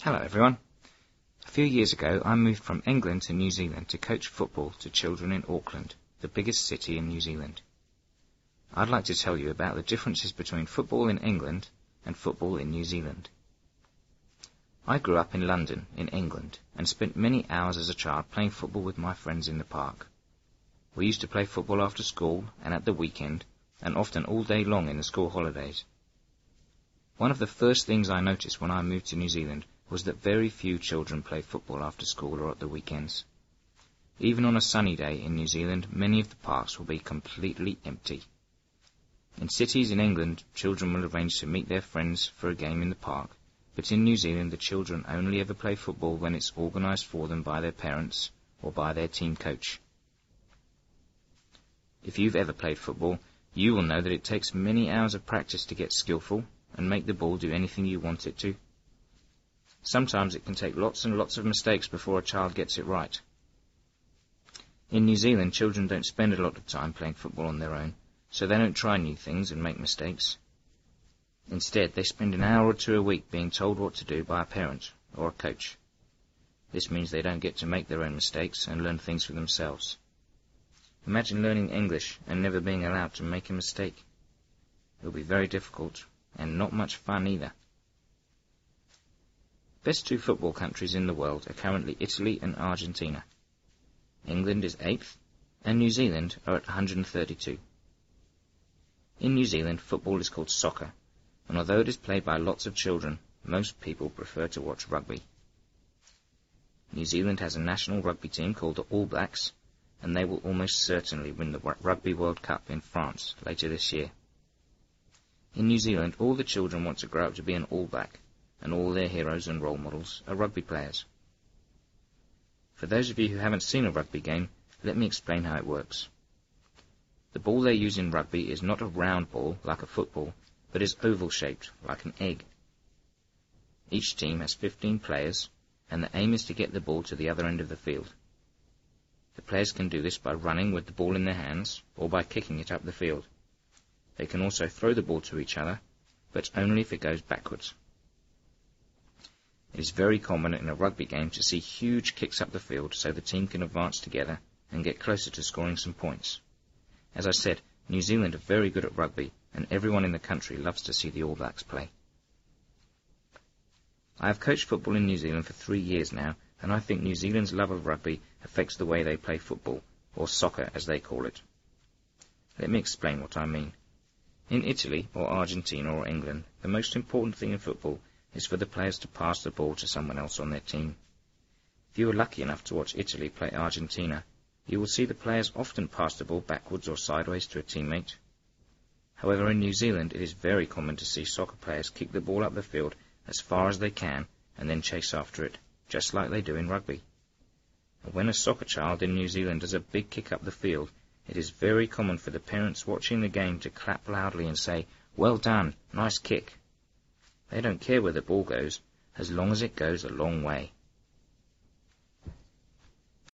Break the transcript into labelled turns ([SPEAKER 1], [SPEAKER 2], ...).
[SPEAKER 1] Hello everyone. A few years ago I moved from England to New Zealand to coach football to children in Auckland, the biggest city in New Zealand. I'd like to tell you about the differences between football in England and football in New Zealand. I grew up in London, in England, and spent many hours as a child playing football with my friends in the park. We used to play football after school and at the weekend, and often all day long in the school holidays. One of the first things I noticed when I moved to New Zealand was that very few children play football after school or at the weekends. Even on a sunny day in New Zealand, many of the parks will be completely empty. In cities in England, children will arrange to meet their friends for a game in the park, but in New Zealand the children only ever play football when it's organised for them by their parents or by their team coach. If you've ever played football, you will know that it takes many hours of practice to get skillful and make the ball do anything you want it to. Sometimes it can take lots and lots of mistakes before a child gets it right. In New Zealand, children don't spend a lot of time playing football on their own, so they don't try new things and make mistakes. Instead, they spend an hour or two a week being told what to do by a parent or a coach. This means they don't get to make their own mistakes and learn things for themselves. Imagine learning English and never being allowed to make a mistake. It will be very difficult and not much fun either. The best two football countries in the world are currently Italy and Argentina. England is eighth, and New Zealand are at 132. In New Zealand, football is called soccer, and although it is played by lots of children, most people prefer to watch rugby. New Zealand has a national rugby team called the All Blacks, and they will almost certainly win the Rugby World Cup in France later this year. In New Zealand, all the children want to grow up to be an All Black, and all their heroes and role models are rugby players. For those of you who haven't seen a rugby game, let me explain how it works. The ball they use in rugby is not a round ball like a football, but is oval shaped like an egg. Each team has 15 players, and the aim is to get the ball to the other end of the field. The players can do this by running with the ball in their hands or by kicking it up the field. They can also throw the ball to each other, but only if it goes backwards. It is very common in a rugby game to see huge kicks up the field so the team can advance together and get closer to scoring some points. As I said, New Zealand are very good at rugby, and everyone in the country loves to see the All Blacks play. I have coached football in New Zealand for three years now, and I think New Zealand's love of rugby affects the way they play football, or soccer as they call it. Let me explain what I mean. In Italy, or Argentina, or England, the most important thing in football is for the players to pass the ball to someone else on their team. If you are lucky enough to watch Italy play Argentina, you will see the players often pass the ball backwards or sideways to a teammate. However, in New Zealand, it is very common to see soccer players kick the ball up the field as far as they can and then chase after it, just like they do in rugby. And when a soccer child in New Zealand does a big kick up the field, it is very common for the parents watching the game to clap loudly and say, Well done, nice kick. They don't care where the ball goes, as long as it goes a long way.